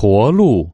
驼鹿